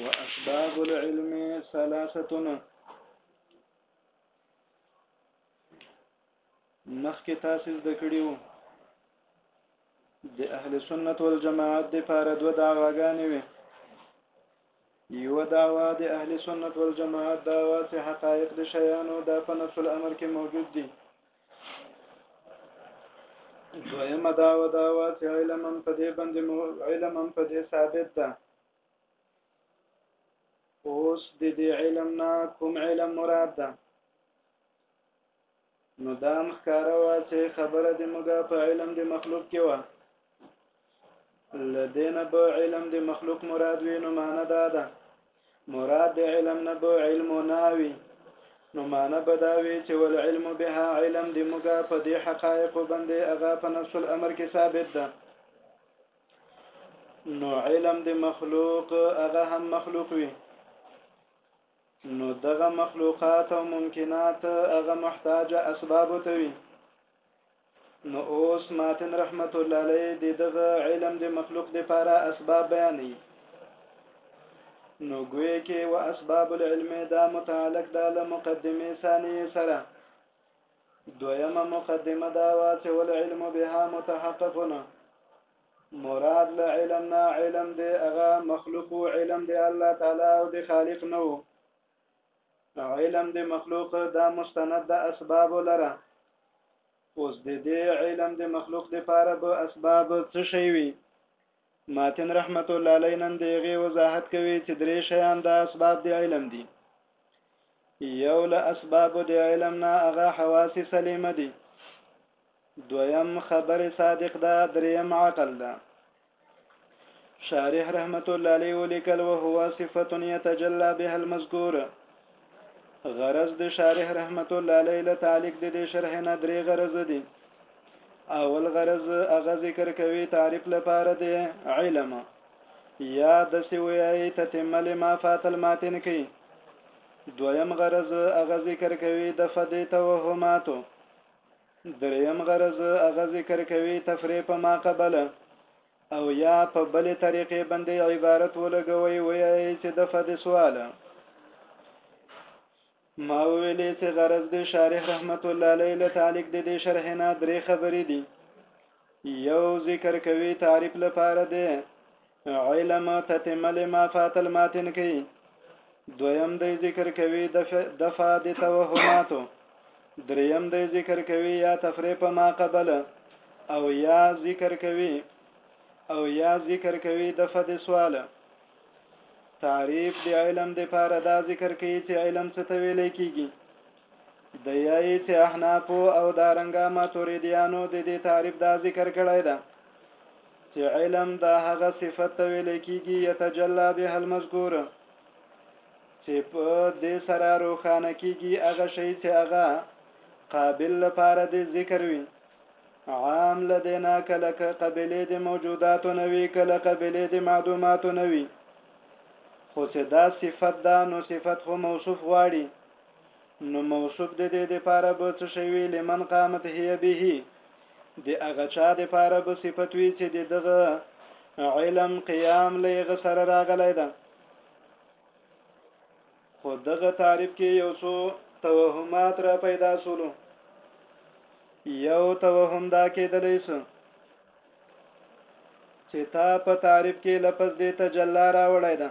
وأسباب العلم ثلاثة مخکې تاسو د کړیو د اهل سنت والجماعت د پاره دوه دعواګانې وي یو دعوا د اهل سنت والجماعت دعوا چې حقایق د شیانو د په نفس الامر کې موجود دي دویمه دا و دا و چې علم هم په دې باندې مو علم هم په دې ثابت ده اوس د دې علم نه کوم علم مراد ده نو دا مخکاره وه چې خبره د موږ په علم د مخلوق کې وه لدین به علم د مخلوق مراد وی نو معنا دا ده مراد د علم نه به علم ناوي نو معنا به دا وی چې ول علم بها علم د موږه په دې حقایق باندې هغه په نفس الامر کې ثابت ده نو علم د مخلوق هغه هم مخلوق وي نو دغه مخلوقات او ممکنات هغه محتاج اسباب ته وي نو اوس ماتن رحمت الله علیه د دغه علم د مخلوق د پاره اسباب بیانې نو ګوې کې و اسباب العلم دا متعلق ده له مقدمه ثانیه سره دویمه مقدمه دا وا چې ول علم بها متحققنا مراد له علم نه علم دی هغه مخلوق علم دی الله تعالی او دی خالق نه وو علم د مخلوق دا مستند د اسباب لره اوس د دې علم د مخلوق د پاره به اسباب څه شي وي ماتن رحمت الله علی نن دیغه وضاحت کوي چې درې شیان د اسباب د علم دي یو له اسباب د علم نه هغه حواس سلیمه دي دویم خبر صادق ده دریم عقل ده شارح رحمت الله علیه ولیکل او هو صفت یتجلا بها المذکور غرض د شارح رحمت الله علیه له تعلق د دې شرح نه درې غرض دي اول غرض هغه ذکر کوي تعریف لپاره د علم یا د سویای تتمه لما فات الماتن کی دویم غرض هغه ذکر کوي د فدې توهماتو دریم غرض هغه ذکر کوي تفریح په ما قبله او یا په بلې طریقې باندې عبارت ولګوي وایي چې د فد سوال ما ویلې چې غرض د شارح رحمت الله علیه له تعلق د دې شرح نه درې خبرې دي یو ذکر کوي تعریف لپاره دی علم تتمه لما فات الماتن کی دویم دی ذکر کوي دفع د توهماتو دریم دی ذکر کوي یا تفریق ما قبل او یا ذکر کوي او یا ذکر کوي دفع د سوال تعریف د علم د پاره دا ذکر کوي چې علم څه ته ویل کیږي د یایت احنافو او دارنګه ماتوریدیانو د دې تعریف دا ذکر کړی ده چې علم دا هغه صفت ته ویل کیږي یتجلا به المذکور چې په دې سره روخانه کیږي هغه شی چې هغه قابل لپاره د ذکر وي عام لدینا کله قبلې د موجوداتو نه وي کله قبلې د معدوماتو نه وي خو چې دا صفت ده نو صفت خو موصوف غواړي نو موصوف د دې د پاره به څه شی وي لمن قامت هي به د هغه چا د پاره به صفت وي چې د دغه علم قیام له هغه سره راغلی ده خو دغه تعریف کې یو څو توهمات را پیدا سولو یو توهم دا کېدلی سو چې تا په تعریف کې لفظ دې تجلا راوړی ده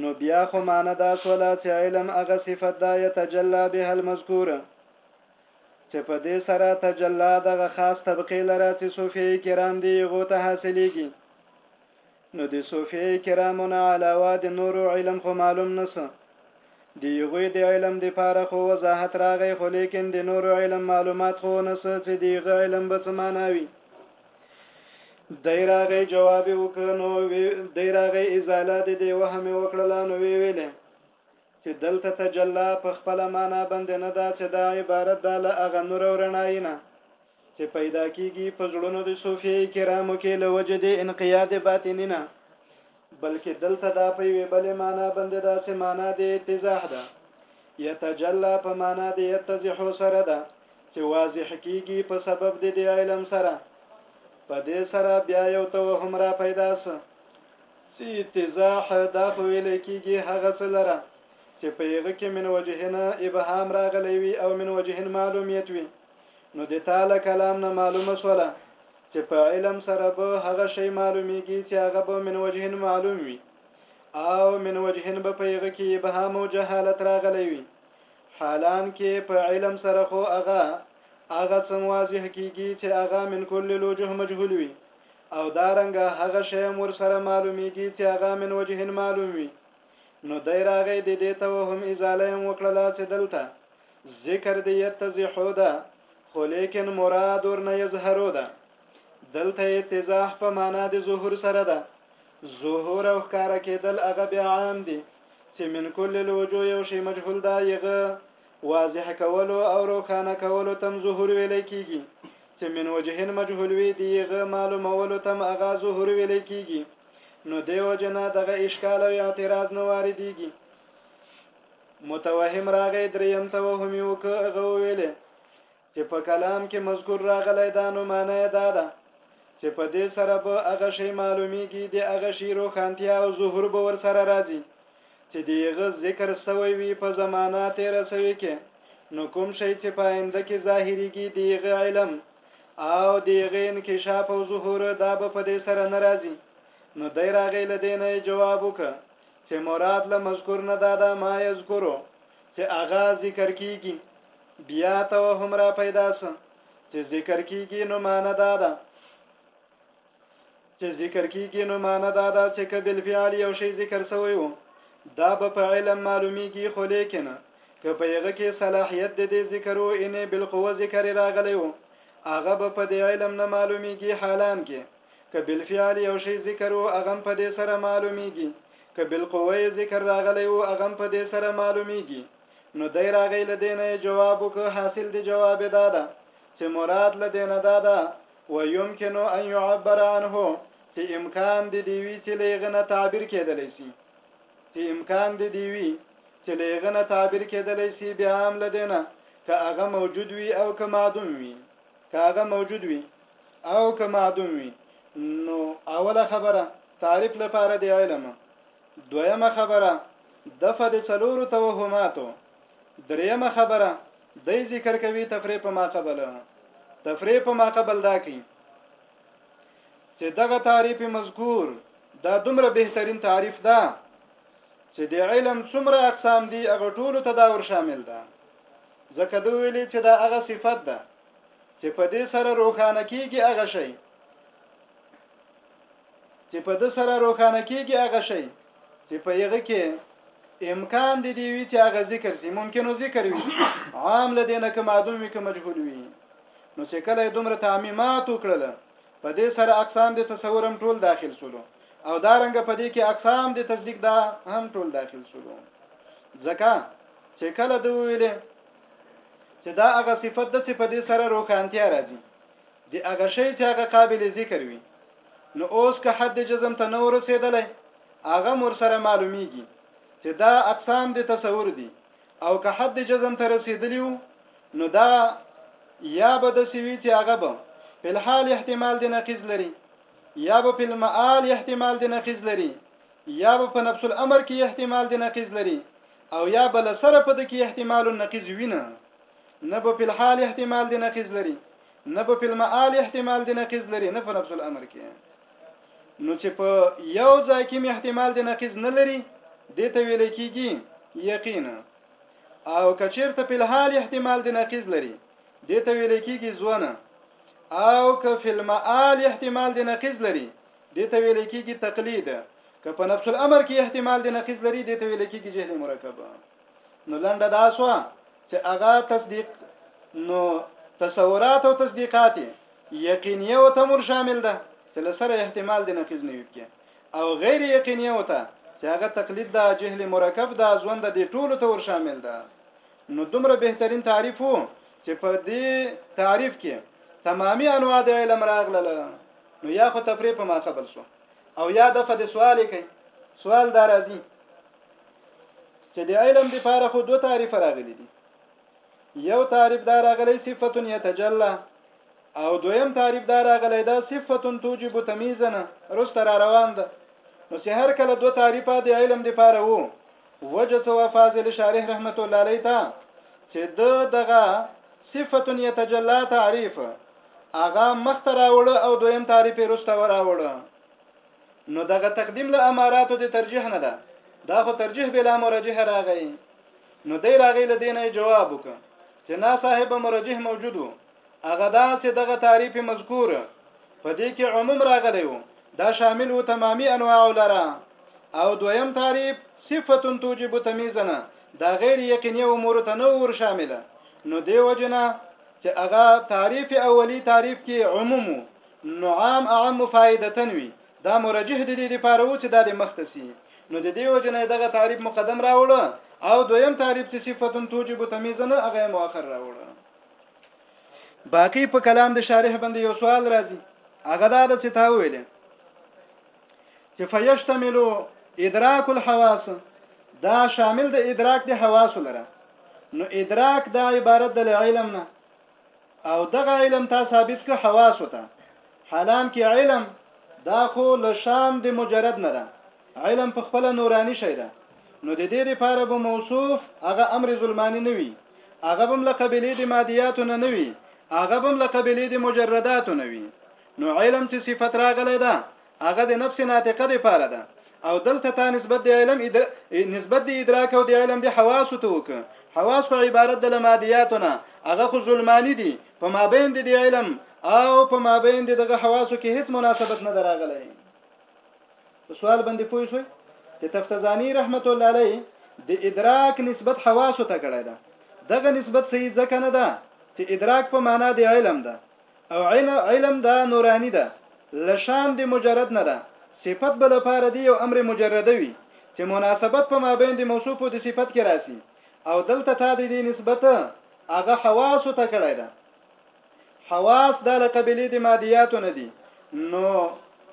نو بیا خو معنی دا سوله چې علم هغه صفت ده یتجلا بها المذکور چې په دې سره تجلا دغه خاص طبقې لره چې صوفي کرام دی غو ته حاصلېږي نو د صوفي کرامو نه علاوه د نورو علم خو معلوم نسه دی غوی د علم د پاره خو وضاحت راغی خو لیکن د نورو علم معلومات خو نسه چې دی غ علم به څه معنی وي دایراغه جواب وکړنو وی دایراغه ازاله د دی وهم وکړلا نو وی ویلې چې دلته تجلا په خپل معنا باندې نه دا چې دا عبارت د له اغه نور ورناینه چې پیدا کیږي په زړونو د صوفي کرامو کې لوجه د انقیاد باطنی نه بلکه دلته دا په یوې بلې معنا باندې داسې معنا د اتضاح ده یتجلا په معنا د یتضح سره ده چې واضح کیږي په سبب د دې علم سره په دې سره بیا یو توهم را پیدا سه چې اتضاح دا خو ویل کیږي هغه څه لره چې په هغه کې من وجهنه ابهام راغلی وي او من وجهن معلومیت وي نو د تعالی کلام نه معلومه سوله چې په علم سره به هغه شی معلومیږي چې هغه به من وجهن معلوم وي او من وجهن به په یغه کې ابهام او جهالت راغلی وي حالان کې په علم سره خو هغه هغه څه واضح کیږي چې هغه من کل الوجه مجهول وي او دا رنګ هغه شی مور سره معلومیږي چې هغه من وجهن معلوم وي نو دای راغی د دې ته هم ازاله وکړه چې دلته ذکر دی یتزحو ده خو لیکن مراد ورنه یظهرو ده دلته اتزاح په معنا د ظهور سره ده ظهور او ښکارا کېدل هغه بیا عام دي چې من کل الوجو یو شی مجهول دا یغه واضح کولو او روښانه کولو تم ظهور ویل کیږي چې من وجهن مجهول وی دی یغه معلومولو تم هغه ظهور ویل کیږي نو دیو جنا دغه اشکال او اعتراض نه واردېږي متوهم راغی دریم توهم یې وکړ هغه وویلې چې په کلام کې مذکور راغلی دا نو معنی دا ده چې په دې سره به هغه شی معلومیږي د هغه شی روښانتیا او ظهور به ور سره راځي چې دیغه ذکر سوی وي په زمانہ تیر سوی کې نو کوم شی چې په آینده کې ظاهریږي دیغه علم او دیغه انکشاف او ظهور دا به په دې سره ناراضي نو دای راغی لدینه جواب وکړه چې مراد له مذکور نه دا ده ما یذکرو چې هغه ذکر کیږي بیا توهم را پیدا سه چې ذکر کیږي نو معنا دا ده چې ذکر کیږي نو معنا دا ده چې کبل فعل یو شی ذکر سوی وو دا به په علم معلومیږي خو لیکن که په یغه کې صلاحیت د دې ذکرو ان بالقوه ذکر راغلی وو هغه به په دې علم نه معلومیږي حالان کې که بالفعل یو شی ذکر وو هغه په دې سره معلومیږي که بالقوه ذکر راغلی وو هغه په دې سره معلومیږي نو دی راغی لدینه جواب وک حاصل دی جواب دادا چې مراد لدینه دادا و يمكن ان يعبر عنه چې امکان دی دی وی چې لغنه تعبیر کېدلی شي چې امکان دی دی وی چې لغنه تعبیر کېدلی شي بیا هم لدینه که هغه موجود وي او که معدوم وي که هغه موجود وي او که معدوم وي نو اوله خبره تعریف لپاره دی علم دویمه خبره دفع د څلورو توهماتو دریمه خبره دی ذکر کوي تفریح په ماقبل تفریح په ماقبل دا کوي چې دغه تعریف مذکور دا دومره بهترین تعریف ده چې د علم څومره اقسام دي هغه ټولو ته دا ور شامل ده ځکه دوی ویلي چې دا هغه صفت ده چې په دې سره روښانه کیږي هغه شی چې په دې سره روښانه کیږي هغه شی چې په یغه کې امکان دی دی وی چې هغه ذکر سي ممکنو ذکر وي عام لدینه که معدوم وي که مجهول وي نو چې کله دومره تعمیمات وکړل په دې سره اقسام د تصورم ټول داخل شولو او دارنګ په دې کې اقسام د تصدیق دا هم ټول داخل شولو ځکه چې کله دوی ویلې چې دا هغه صفت د صفت دې سره روښانتیا راځي د هغه شی چې هغه قابل ذکر وي نو اوس که حد جزم ته نه ورسېدلې هغه مر سره معلومیږي چې دا اقسام د تصور دي او که حد جزم ته رسېدلی وو نو دا یا به د سوي چې هغه به په الحال احتمال د نقیز لري یا به په المعال احتمال د نقیز لري یا به په نفس الامر کې احتمال د نقیز لري او یا به له سره په د کې احتمال النقیز وینه نه به په الحال احتمال د نقیز لري نه به په المعال احتمال د نقیز لري نه په نفس الامر کې نو چې په یو ځای کې احتمال د نقیز نه لري دې ته ویل کېږي یقینا او کچیرته په الحال احتمال د ناقض لري دې ته ویل کېږي ځونه او که فلمال احتمال د ناقض لري دې ته ویل کېږي تقلید که په نفس الامر کې احتمال د نقیض لري دې ته ویل کېږي جهل مرکب نو لنډه دا سو چې هغه تصدیق نو تصورات او تصدیقات یقیني او تمول شامل ده چې لسره احتمال د نقیض نه وي کې او غیر یقیني او ته چې هغه تقلید ده جهل مرکب ده ژوند د ټولو تور شامل ده نو دومره بهترین تعریف وو چې په دې تعریف کې تمامي انواع د علم راغله نو یا خو تفریح په ما قبل شو او یا د فد سوال کوي سوال دار دي چې د علم د فارغ خو دوه تعریف راغلي دي یو تعریف دار راغلی صفت یتجلا او دویم تعریف دار راغلی دا صفت توجب تمیزنا رست را روان ده نو چې هر کله دوه تعریفه د علم د فارغ وو وجه څه وه فاضل شارح رحمت الله علیه ته چې د دغه صفت یتجلا تعریف اغا مخته راوړ او دویم تعریف یې رسته وراوړ نو دغه تقدیم له اماراتو د ترجیح نه ده دا خو ترجیح بلا مرجح راغی نو دی راغی لدینه جواب وکړه چې نا صاحب مرجح موجود وو هغه دا چې دغه تعریف مذکور په دې کې عموم راغلی وو دا شامل وو تمامي انواع لره او دویم تعریف صفت توجب تمیزنه دا غیر یقیني امور ته نه ور شامله نو دی وجنه چې هغه تعریف اولی تعریف کې عموم نو عام عام فائدتن وي دا مرجح دي دي لپاره و چې دا د مختصي نو د دې وجنه دغه تعریف مقدم راوړ او دویم تعریف چې صفت توجب تمیزنه هغه مؤخر راوړ باقی په کلام د شارح باندې یو سوال راځي هغه دا د چې تا ویلې چې فیشتملو ادراک الحواس دا شامل د ادراک د حواس لره نو ادراک دا عبارت د علم نه او دغه علم تا ثابت که حواس وته حالان کې علم دا خو لشان د مجرد نه ده علم په خپل نورانی شی ده نو د دې لپاره به موصوف هغه امر ظلمانی نه وي هغه بم له قبلې د مادیاتو نه نه وي هغه بم له قبلې د مجرداتو نه وي نو علم چې صفت راغلی ده هغه د نفس ناطقه د پاره ده او دلته تا نسبت د علم ادر... نسبت د ادراک او د علم د حواس ته وک حواس خو عبارت د لمادیاتونه هغه خو ظلمانی دي په مابین د علم او په مابین دغه حواسو کې هیڅ مناسبت نه دراغلی په سوال باندې پوه شوي چې تفتزانی رحمت الله علیه د ادراک نسبت حواس ته کړی ده دغه نسبت صحیح ځکه نه ده چې ادراک په معنا د علم ده او علم دا نورانی ده لشان د مجرد نه ده صفت بل لپاره دی او امر مجرد وي چې مناسبت په مابین د موصوف او د صفت کې راسي او دلته تا د دې نسبت هغه حواس ته کړی ده حواس دا له قبیلې د مادیاتو نه دي نو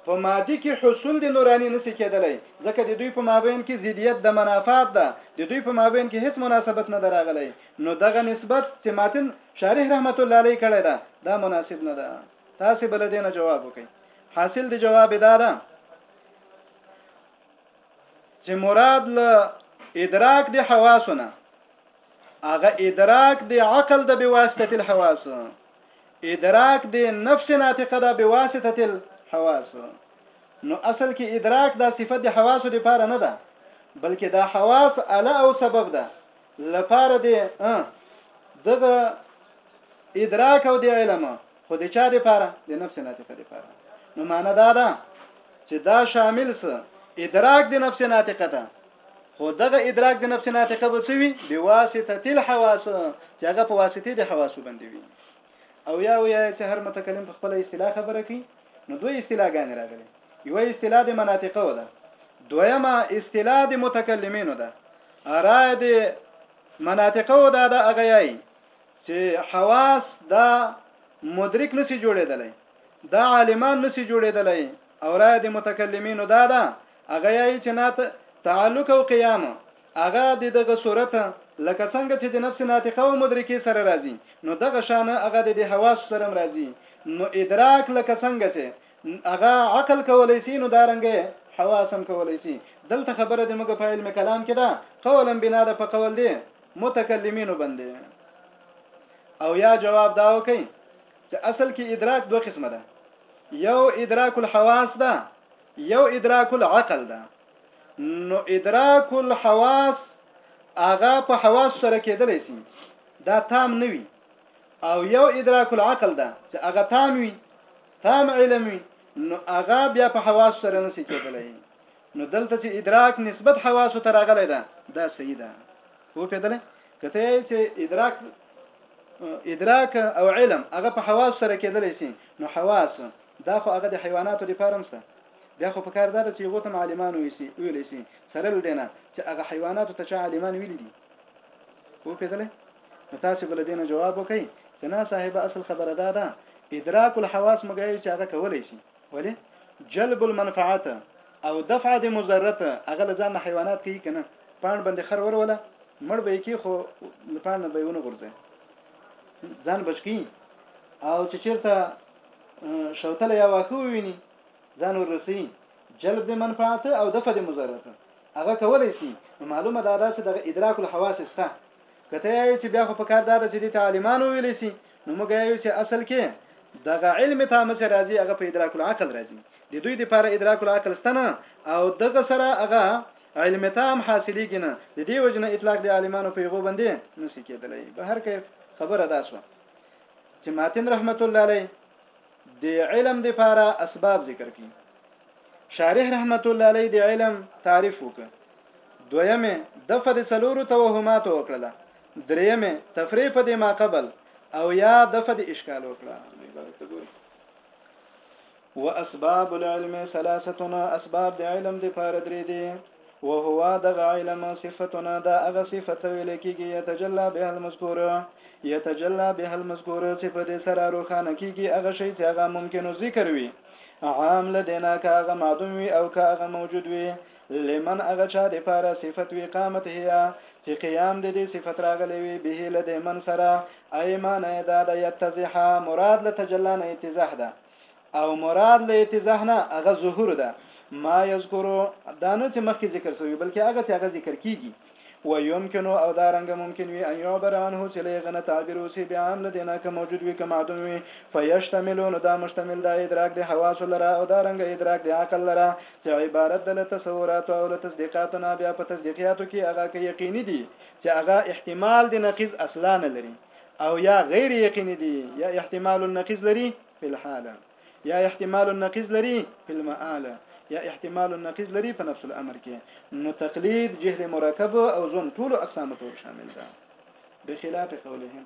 په مادي کې حصول د نوراني نسی کېدلی ځکه د دوی په مابین کې زیدیت د منافات ده د دوی په مابین کې هیڅ مناسبت نه دراغلی نو دغه نسبت چې ماتن شارح رحمت الله علیه کړی ده دا مناسب نه ده تاسو بل دې نه جواب وکړئ حاصل د جواب دا ده چې مراد له ادراک د حواسو نه هغه ادراک د عقل د بواسطه الحواس ادراک د نفس ناطقه د بواسطه الحواس نو اصل کې ادراک دا صفت د حواسو لپاره نه ده بلکې دا حواس اله او سبب ده لپاره دی دغه ادراک او دی علم خو د چا لپاره د نفس ناطقه لپاره نو معنا دا ده چې دا شامل څه ادراک د نفس ناطقه ده خو دغه ادراک د نفس ناطقه به څه وي به واسطه تل حواس چې هغه په واسطه د حواسو باندې وي او یا ویا چې هر متکلم په خپل اصطلاح خبره کوي نو دوی اصطلاحګان راغلي یو اصطلاح د مناطقه وده دویمه اصطلاح د متکلمینو ده ارائے دی مناطقه و دا دا اغیای چې حواس دا مدرک نسی جوړېدلی دا عالمان نسی جوړېدلی او را د متکلمینو دا دا هغه یې چې نات تعلق او قیام هغه د دغه صورت لکه څنګه چې د نفس ناطقه او مدرکې سره راځي نو دغه شان هغه د حواس سره راځي نو ادراک لکه څنګه چې هغه عقل کولای سي نو دا رنګه حواس هم کولای سي دلته خبره د موږ په علم کلام کې ده قولا بنا ده په قول دي متکلمینو باندې او یا جواب دا وکي چې اصل کې ادراک دوه قسمه ده یو ادراک الحواس ده یو ادراک العقل ده نو ادراک الحواس هغه په حواس سره کېدلی سي دا تام نه وي او یو ادراک العقل ده چې هغه تام وي تام علم وي نو هغه بیا په حواس سره نسی کېدلی نو دلته چې ادراک نسبت حواس ته راغلی ده دا صحیح ده هو پیدل کته چې ادراک ادراک او علم هغه په حواس سره کېدلی شي نو حواس دا خو هغه د حیواناتو لپاره هم څه بیا خو په کار دا چې یو تم عالمان وي سي ویل سي سره لدینه چې هغه حیواناتو ته چې عالمان ویل دي هو پیدل نو تاسو بل دینه جواب وکئ چې نه صاحب اصل خبره دا ده ادراک الحواس مګای چې هغه کولای شي ولی جلب المنفعت او دفع د مضرت هغه لزان حیوانات کوي کنه پان باندې خر وروله مړ به کې خو لپاره به ونه غورځي ځان بچکی او چې چیرته شوتله یا واخو ویني ځان ورسی جلب د منفعت او دفع د مضرت هغه کولای شي معلومه ده چې د ادراک الحواس سته که ته یې چې بیا خو پکار دا ده چې دې ته عالمان وویلی سي نو موږ یې چې اصل کې دغه علم ته مڅ راځي هغه په ادراک العقل راځي د دوی د پاره ادراک العقل ستنه او دغه سره هغه علم تام حاصلېږي نه د دې وجنه اطلاق د عالمانو په یغو باندې نسی کېدلی به هر کیف خبره دا شو چې ماتن رحمت الله علیه د علم د پاره اسباب ذکر کی شارح رحمت الله علیه د علم تعریف وک دویمه د فد سلورو توهمات وکړه دریمه تفریح په د ما قبل او یا د فد اشکال وکړه واسباب العلم ثلاثه اسباب د علم د پاره درې دي وهو دغه علم صفتنا دا هغه صفت ویل کېږي یتجلا به المذکور یتجلا به المذکور چې په دې سره روښانه کېږي هغه شی چې هغه ممکن ذکر وي عام لدینا که هغه معدوم وي او که هغه موجود وي لمن هغه چا د پاره صفت وي قامت هيا چې قیام د دې صفت راغلی وي به لدې من سره ایمانه دا د یتزحا مراد لتجلا نه اتزاح ده او مراد له اتضاح نه هغه ظهور ده ما یذکرو دا نه چې مخکې ذکر شوی بلکې هغه چې هغه ذکر کیږي و يمكن او دا رنګ ممکن وي ان يعبر عنه چې لغه نه تعبیر وسی بیا هم لدینا که موجود وي که معدوم وي فیشتمل نو دا مشتمل دا ادراک د حواس لره او دا رنګ ادراک د عقل لره چې عبارت د تصورات او تصدیقات نه بیا په تصدیقاتو کې هغه کې یقیني دي چې هغه احتمال د نقیز اصلا نه لري او یا غیر یقیني دي یا احتمال النقیز لري فی الحال یا احتمال النقیض لري فی المآل یا احتمال النقیض لري په نفس الامر کې نو تقلید جهل مرکب او ظن ټول اقسام تور شامل ده بخلاف قولهم